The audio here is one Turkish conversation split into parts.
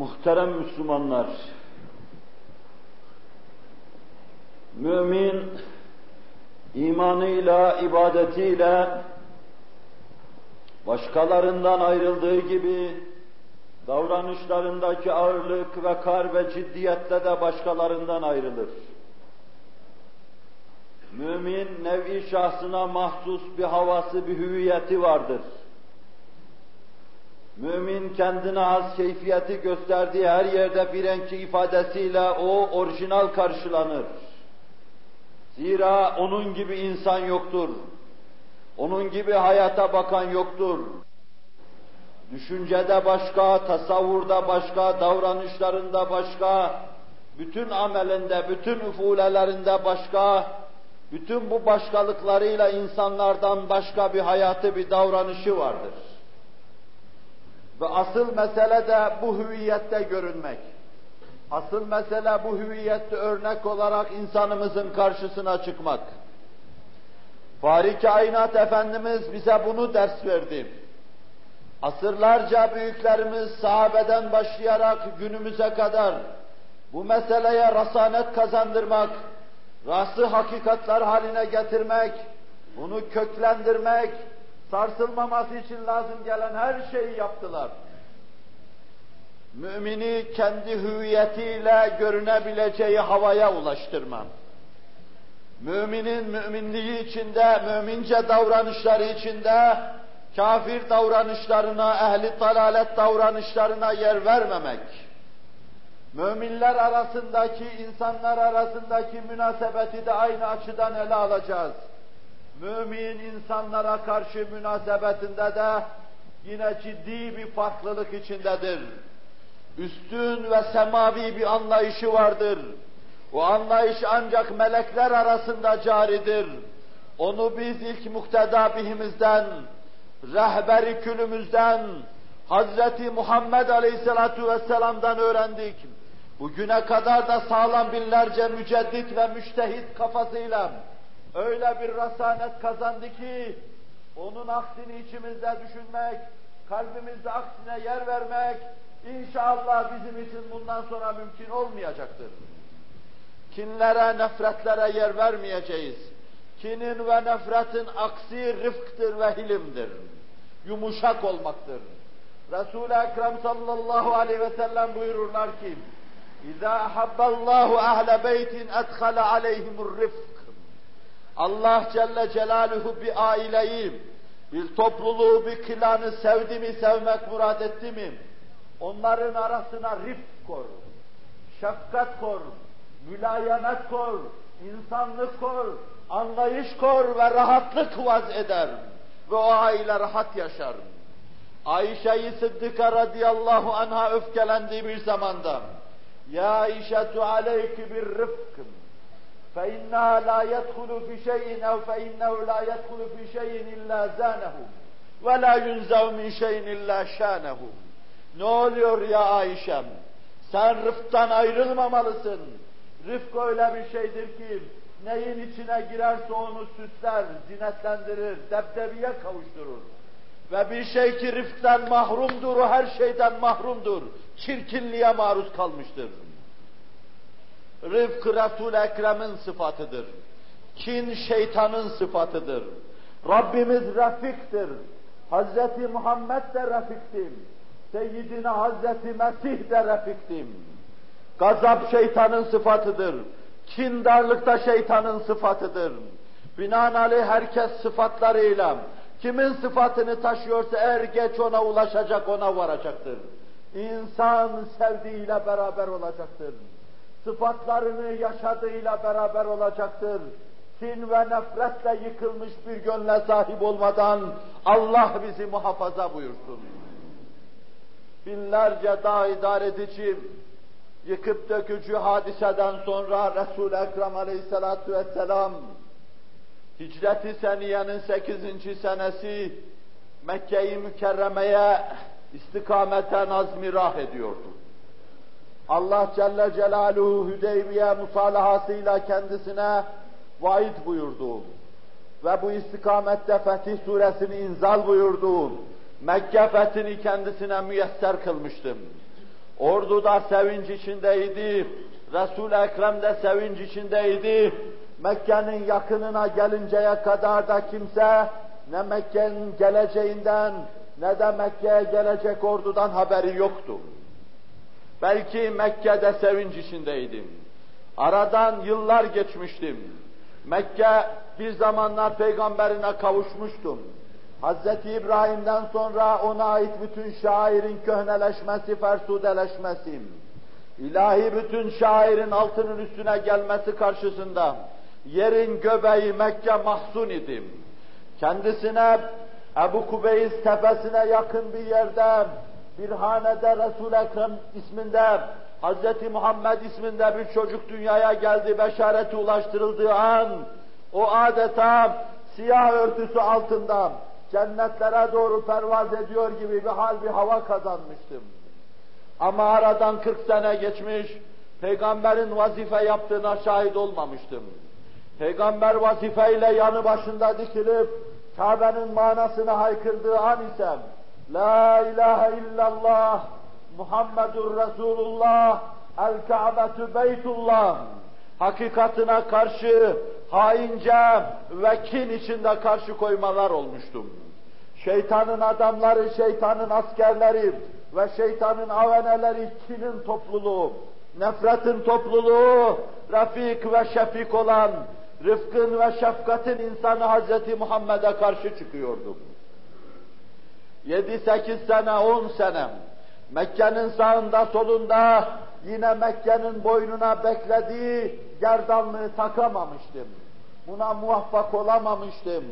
Muhterem Müslümanlar, mümin imanıyla, ibadetiyle başkalarından ayrıldığı gibi davranışlarındaki ağırlık ve kar ve ciddiyetle de başkalarından ayrılır. Mümin nevi şahsına mahsus bir havası, bir hüviyeti vardır. Mümin kendine az keyfiyeti gösterdiği her yerde bir renkli ifadesiyle o orijinal karşılanır. Zira onun gibi insan yoktur. Onun gibi hayata bakan yoktur. Düşüncede başka, tasavvurda başka, davranışlarında başka, bütün amelinde, bütün üfulelerinde başka, bütün bu başkalıklarıyla insanlardan başka bir hayatı, bir davranışı vardır. Ve asıl mesele de bu hüviyette görünmek. Asıl mesele bu hüviyette örnek olarak insanımızın karşısına çıkmak. Fahri Kainat Efendimiz bize bunu ders verdi. Asırlarca büyüklerimiz sahabeden başlayarak günümüze kadar bu meseleye rasanet kazandırmak, rası hakikatlar haline getirmek, bunu köklendirmek, sarsılmaması için lazım gelen her şeyi yaptılar. Mümini kendi hüviyetiyle görünebileceği havaya ulaştırmam. Müminin müminliği içinde, mümince davranışları içinde, kafir davranışlarına, ehli dalalet davranışlarına yer vermemek. Müminler arasındaki, insanlar arasındaki münasebeti de aynı açıdan ele alacağız mümin insanlara karşı münasebetinde de yine ciddi bir farklılık içindedir. Üstün ve semavi bir anlayışı vardır. O anlayış ancak melekler arasında caridir. Onu biz ilk mukteda bihimizden, rehberi külümüzden, Hazreti Muhammed Aleyhisselatu Vesselam'dan öğrendik. Bugüne kadar da sağlam binlerce müceddit ve müştehit kafasıyla öyle bir rasanet kazandı ki, onun aksini içimizde düşünmek, kalbimizde aksine yer vermek, inşallah bizim için bundan sonra mümkün olmayacaktır. Kinlere, nefretlere yer vermeyeceğiz. Kinin ve nefretin aksi rıfktır ve hilimdir. Yumuşak olmaktır. Resul-i Ekrem sallallahu aleyhi ve sellem buyururlar ki, İzâ ahabballahu ahle beytin edhale aleyhimur rıfk. Allah Celle Celaluhu bir aileyi, bir topluluğu, bir klanı sevdi mi, sevmek murad etti mi? Onların arasına rifk kor, şefkat kor, mülayemet kor, insanlık kor, anlayış kor ve rahatlık vaz eder. Ve o aile rahat yaşar. Ayşe-i Sıddıka radıyallahu anha öfkelendiği bir zamanda Ya Ayşetu aleyki bir rıfkım فإنها لا يدخل في شيء أو فإنه لا يدخل في شيء إلا زانه ولا ينزع min şeyin illa şanehu. Ne oluyor ya Ayşem? Sen rıfktan ayrılmamalısın. Rıfk öyle bir şeydir ki neyin içine girerse onu süsler, zinetlendirir, debdebiye kavuşturur. Ve bir şey ki rıfktan mahrumdur, o her şeyden mahrumdur. Çirkinliğe maruz kalmıştır. Rıfk Resul-i Ekrem'in sıfatıdır. Kin şeytanın sıfatıdır. Rabbimiz Rafik'tir. Hazreti Muhammed de Rafik'tir. Seyyidina Hazreti Mesih de Rafik'tir. Gazap şeytanın sıfatıdır. Kindarlıkta şeytanın sıfatıdır. Binaenaleyh herkes sıfatlarıyla kimin sıfatını taşıyorsa er geç ona ulaşacak, ona varacaktır. İnsan sevdiğiyle beraber olacaktır sıfatlarını yaşadığıyla beraber olacaktır. Kin ve nefretle yıkılmış bir gönle sahip olmadan Allah bizi muhafaza buyursun. Binlerce dağ idare edici, yıkıp dökücü hadiseden sonra Resul-i Ekrem aleyhissalatu vesselam Hicret-i Seniye'nin sekizinci senesi Mekke-i Mükerreme'ye istikameten azmirah ediyordu. Allah Celle Celaluhu Hüdeybiye musalahasıyla kendisine vaid buyurdu. Ve bu istikamette Fetih suresini inzal buyurdu. Mekke fethini kendisine müyesser kılmıştım. Ordu da sevinç içindeydi. Resul-i Ekrem de sevinç içindeydi. Mekke'nin yakınına gelinceye kadar da kimse ne Mekke'nin geleceğinden ne de Mekke'ye gelecek ordudan haberi yoktu. Belki Mekke'de sevinç içindeydim. Aradan yıllar geçmiştim. Mekke bir zamanlar peygamberine kavuşmuştum. Hz. İbrahim'den sonra ona ait bütün şairin köhneleşmesi, fersudeleşmesi, ilahi bütün şairin altının üstüne gelmesi karşısında yerin göbeği Mekke mahzun idim. Kendisine Ebu Kubeyiz tepesine yakın bir yerde bir hanede Resul-i Ekrem isminde Hz. Muhammed isminde bir çocuk dünyaya geldi, beşareti ulaştırıldığı an o adeta siyah örtüsü altında cennetlere doğru pervaz ediyor gibi bir hal, bir hava kazanmıştım. Ama aradan 40 sene geçmiş, peygamberin vazife yaptığına şahit olmamıştım. Peygamber vazifeyle yanı başında dikilip Kabe'nin manasını haykırdığı an ise La ilahe illallah Muhammedur Resulullah El-Ka'betü Beytullah hakikatına karşı haince ve kin içinde karşı koymalar olmuştum. Şeytanın adamları, şeytanın askerleri ve şeytanın aveneleri kinin topluluğu, nefretin topluluğu, rafik ve şefik olan, rıfkın ve şefkatin insanı Hz. Muhammed'e karşı çıkıyordum. 7-8 sene, 10 sene Mekke'nin sağında solunda yine Mekke'nin boynuna beklediği gerdanlığı takamamıştım. Buna muvaffak olamamıştım.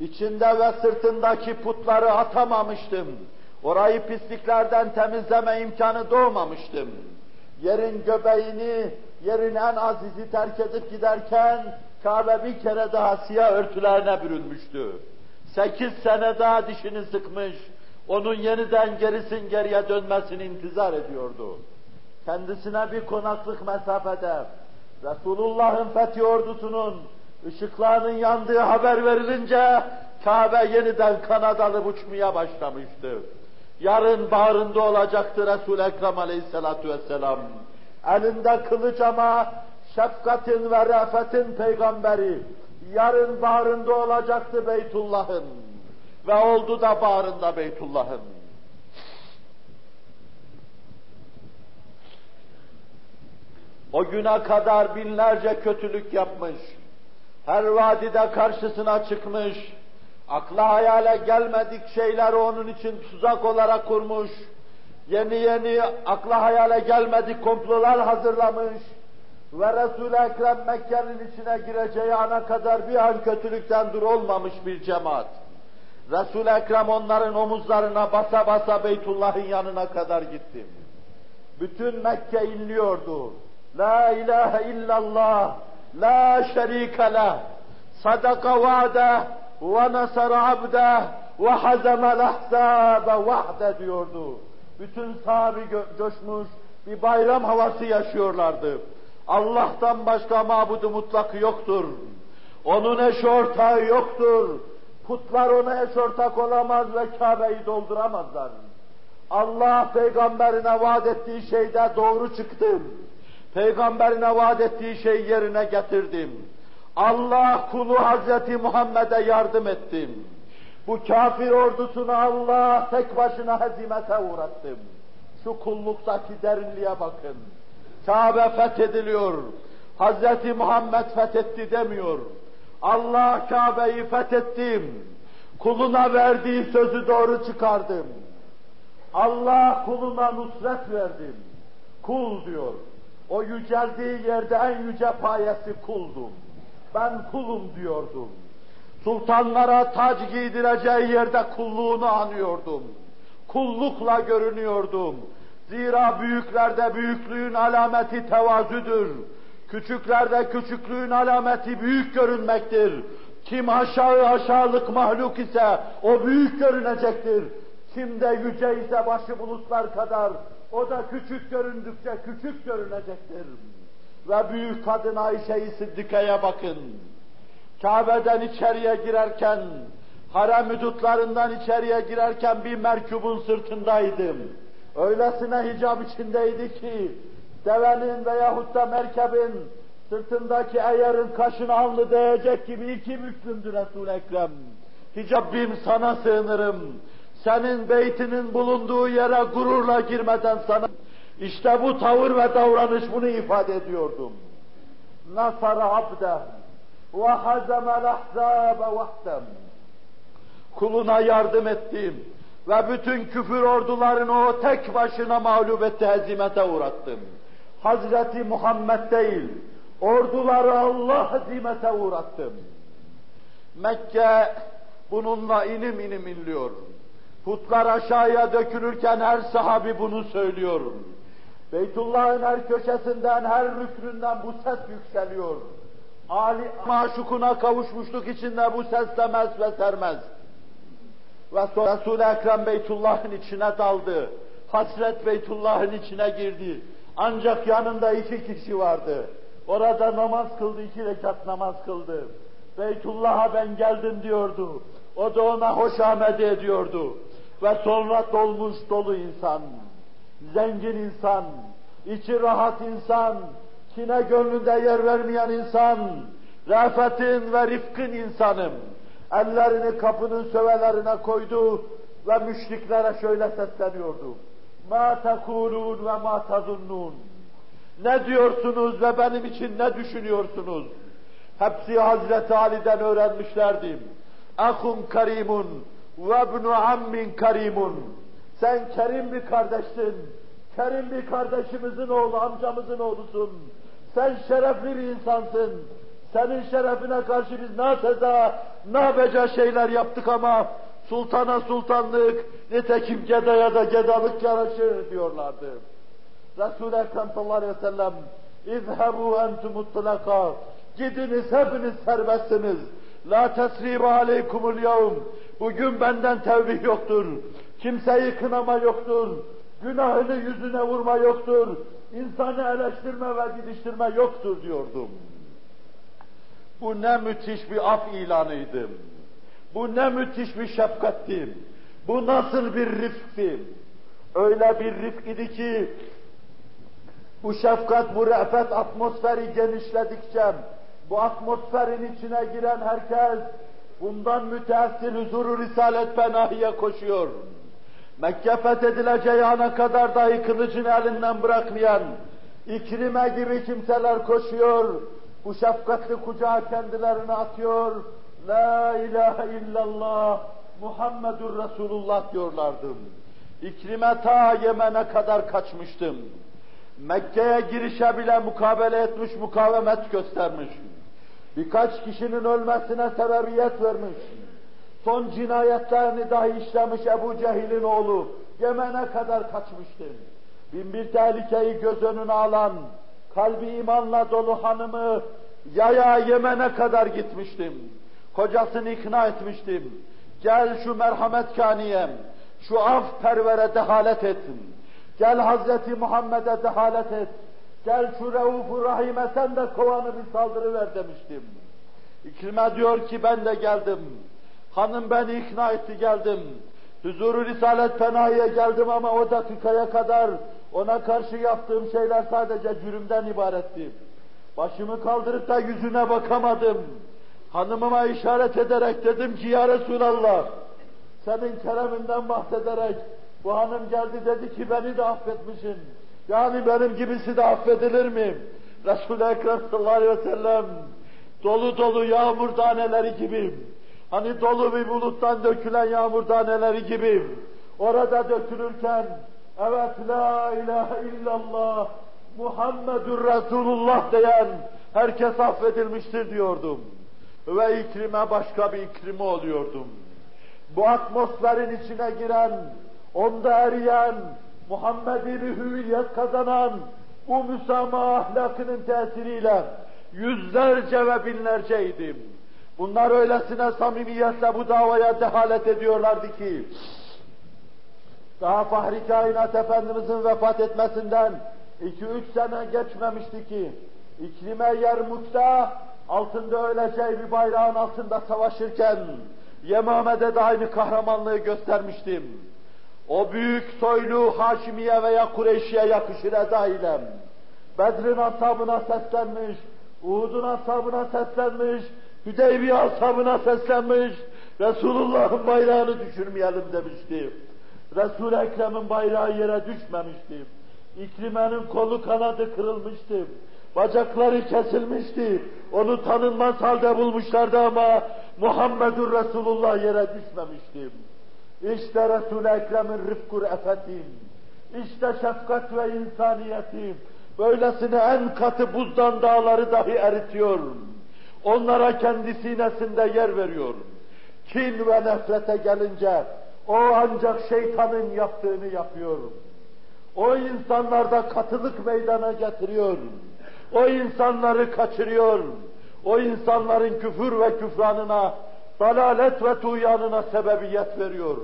İçinde ve sırtındaki putları atamamıştım. Orayı pisliklerden temizleme imkanı doğmamıştım. Yerin göbeğini, yerin en azizi terk edip giderken Kabe bir kere daha siyah örtülerine bürünmüştü. Sekiz sene daha dişini sıkmış, onun yeniden gerisin geriye dönmesini intizar ediyordu. Kendisine bir konaklık mesafede, Resulullah'ın fethi ordusunun ışıklarının yandığı haber verilince Kabe yeniden kanadalı uçmaya başlamıştı. Yarın bağrında olacaktı Resul-i Ekrem aleyhissalatu vesselam. Elinde kılıç ama şefkatin ve re'fetin peygamberi. Yarın bağrında olacaktı Beytullah'ın. Ve oldu da bağrında Beytullah'ın. O güne kadar binlerce kötülük yapmış, her vadide karşısına çıkmış, akla hayale gelmedik şeyleri onun için tuzak olarak kurmuş, yeni yeni akla hayale gelmedik komplolar hazırlamış ve Resul-i Ekrem Mekke'nin içine gireceği ana kadar bir an kötülükten dur olmamış bir cemaat. Resul-i Ekrem onların omuzlarına basa basa Beytullah'ın yanına kadar gitti. Bütün Mekke inliyordu. La ilahe illallah, la şerike leh, sadaka va'de ve nasara abde ve hazemel ahzabe vahde diyordu. Bütün sahabi coşmuş, bir bayram havası yaşıyorlardı. Allah'tan başka mabudu mutlak yoktur. Onun eş ortağı yoktur. Putlar ona eş ortak olamaz ve Kabe'yi dolduramazlar. Allah peygamberine vaat ettiği şeyde doğru çıktım. Peygamberine vaat ettiği şeyi yerine getirdim. Allah kulu Hazreti Muhammed'e yardım ettim. Bu kafir ordusunu Allah tek başına hezimete uğrattım. Şu kulluktaki derinliğe bakın. Kabe fethediliyor. Hazreti Muhammed fethetti demiyor. Allah Kabe'yi fethettim. Kuluna verdiği sözü doğru çıkardım. Allah kuluna nusret verdim. Kul diyor. O yüceldiği yerde en yüce payesi kuldum. Ben kulum diyordum. Sultanlara tac giydireceği yerde kulluğunu anıyordum. Kullukla görünüyordum. Zira büyüklerde büyüklüğün alameti tevazüdür. Küçüklerde küçüklüğün alameti büyük görünmektir. Kim aşağı aşağılık mahluk ise o büyük görünecektir. Kim de yüce ise başı bulutlar kadar o da küçük göründükçe küçük görünecektir. Ve büyük kadın Ayşe-i Sıddıka'ya bakın. Kabe'den içeriye girerken, harem hudutlarından içeriye girerken bir merkubun sırtındaydım. Öylesine hicap içindeydi ki, devenin veyahut da merkebin sırtındaki eğerin kaşını alnı değecek gibi iki büklümdü Resul-i Ekrem. Hicabim sana sığınırım. Senin beytinin bulunduğu yere gururla girmeden sana... İşte bu tavır ve davranış bunu ifade ediyordum. Nasara abde ve hazemel ahzabe vahdem. Kuluna yardım ettim ve bütün küfür ordularını o tek başına mağlup etti, hezimete uğrattım. Hazreti Muhammed değil, orduları Allah hezimete uğrattım. Mekke bununla inim inim inliyor. Putlar aşağıya dökülürken her sahabi bunu söylüyor. Beytullah'ın her köşesinden, her rüknünden bu ses yükseliyor. Ali maşukuna kavuşmuşluk içinde bu ses demez ve sermez. Ve sonra Resul-i Ekrem Beytullah'ın içine daldı. Hasret Beytullah'ın içine girdi. Ancak yanında iki kişi vardı. Orada namaz kıldı, iki rekat namaz kıldı. Beytullah'a ben geldim diyordu. O da ona hoş ahmet ediyordu. Ve sonra dolmuş dolu insan, zengin insan, içi rahat insan, kine gönlünde yer vermeyen insan, rafetin ve rifkın insanım. Ellerini kapının sövelerine koydu ve müşriklere şöyle sesleniyordu. Ma tekulun ve ma tazunnun. Ne diyorsunuz ve benim için ne düşünüyorsunuz? Hepsi Hazreti Ali'den öğrenmişlerdim. Ahun karimun ve ibnu ammin karimun. Sen kerim bir kardeşsin. Kerim bir kardeşimizin oğlu, amcamızın oğlusun. Sen şerefli bir insansın. Senin şerefine karşı biz ne seza, ne beca şeyler yaptık ama sultana sultanlık, nitekim gedaya da gedalık yaraşır diyorlardı. Resul-i Ekrem sallallahu aleyhi ve sellem اِذْهَبُوا اَنْتُمُ الطُّلَقَى Gidiniz hepiniz serbestsiniz. La tesribe aleykumul yevm. Bugün benden tevbih yoktur. Kimseyi kınama yoktur. Günahını yüzüne vurma yoktur. İnsanı eleştirme ve gidiştirme yoktur diyordum. Bu ne müthiş bir af ilanıydı. Bu ne müthiş bir şefkatti. Bu nasıl bir rifkti. Öyle bir rifk idi ki bu şefkat, bu re'fet atmosferi genişledikçe bu atmosferin içine giren herkes bundan müteessir huzuru Risalet Penahi'ye koşuyor. Mekke fethedileceği ana kadar dahi kılıcını elinden bırakmayan İkrime gibi kimseler koşuyor. Bu şefkatli kucağa kendilerini atıyor. La ilahe illallah Muhammedur Resulullah diyorlardı. İkrime ta Yemen'e kadar kaçmıştım. Mekke'ye girişe bile mukabele etmiş, mukavemet göstermiş. Birkaç kişinin ölmesine sebebiyet vermiş. Son cinayetlerini dahi işlemiş Ebu Cehil'in oğlu. Yemen'e kadar kaçmıştı. Binbir tehlikeyi göz önüne alan, kalbi imanla dolu hanımı yaya Yemen'e kadar gitmiştim. Kocasını ikna etmiştim. Gel şu merhamet kaniyem, şu af pervere dehalet etsin. Gel Hazreti Muhammed'e dehalet et. Gel şu Reuf-u Rahim'e sen de kovanı bir saldırı ver demiştim. İkrime diyor ki ben de geldim. Hanım beni ikna etti geldim. Huzuru Risalet Penahi'ye geldim ama o dakikaya kadar ona karşı yaptığım şeyler sadece cürümden ibaretti. Başımı kaldırıp da yüzüne bakamadım. Hanımıma işaret ederek dedim ki ya Resulallah senin kereminden bahsederek bu hanım geldi dedi ki beni de affetmişsin. Yani benim gibisi de affedilir mi? Resul-i Ekrem sallallahu aleyhi ve sellem dolu dolu yağmur taneleri gibi, hani dolu bir buluttan dökülen yağmur taneleri gibi, orada dökülürken, evet la ilahe illallah, Muhammedur Resulullah diyen herkes affedilmiştir diyordum. Ve ikrime başka bir ikrime oluyordum. Bu atmosferin içine giren, onda eriyen, Muhammedi bir hüviyet kazanan bu müsamaha ahlakının tesiriyle yüzlerce ve binlerceydim. Bunlar öylesine samimiyetle bu davaya dehalet ediyorlardı ki, daha Fahri Kainat Efendimizin vefat etmesinden iki üç sene geçmemişti ki, İklime Yermuk'ta altında öleceği bir bayrağın altında savaşırken, Yemame'de de aynı kahramanlığı göstermiştim. o büyük soylu Haşimiye veya Kureyşiye yakışır edailem. Bedrin ashabına seslenmiş, Uhud'un ashabına seslenmiş, Hüdeybiye ashabına seslenmiş, Resulullah'ın bayrağını düşürmeyelim demişti. Resul-i Ekrem'in bayrağı yere düşmemişti. İkrimenin kolu kanadı kırılmıştı. Bacakları kesilmişti. Onu tanınmaz halde bulmuşlardı ama Muhammedur Resulullah yere düşmemişti. İşte Resul-i Ekrem'in rıfkur efetim. İşte şefkat ve insaniyetim. Böylesine en katı buzdan dağları dahi eritiyor. Onlara kendi sinesinde yer veriyor. Kin ve nefrete gelince o ancak şeytanın yaptığını yapıyor. O insanlarda katılık meydana getiriyor. O insanları kaçırıyor. O insanların küfür ve küfranına, dalalet ve tuğyanına sebebiyet veriyor.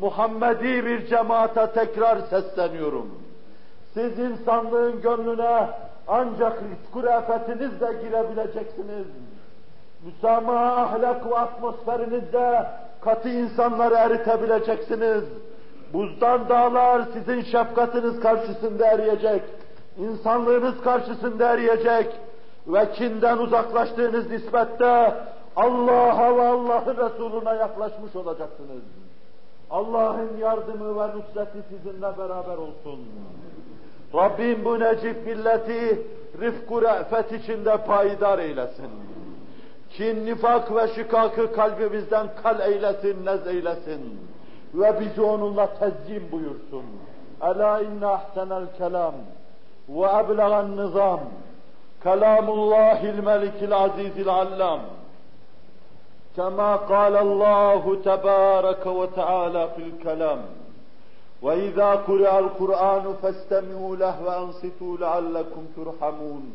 Muhammedi bir cemaate tekrar sesleniyorum. Siz insanlığın gönlüne ancak rızkı reafetinizle girebileceksiniz. Müsamaha ahlak ve atmosferinizde katı insanları eritebileceksiniz. Buzdan dağlar sizin şefkatiniz karşısında eriyecek. İnsanlığınız karşısında eriyecek. Ve kinden uzaklaştığınız nispette Allah'a ve Allah'ın Resulüne yaklaşmış olacaksınız. Allah'ın yardımı ve nusreti sizinle beraber olsun. Rabbim bu necip milleti rıfku re'fet içinde payidar eylesin. Kin, nifak ve şikakı kalbimizden kal eylesin, nez eylesin. Ve bizi onunla tezyim buyursun. Ela inne ahsenel kelam ve eblegan nizam. Kelamullahil melikil azizil allam. كما قال الله تبارك وتعالى في الكلام وإذا قرأ القرآن فاستمعوا له وأنصتوا لعلكم ترحمون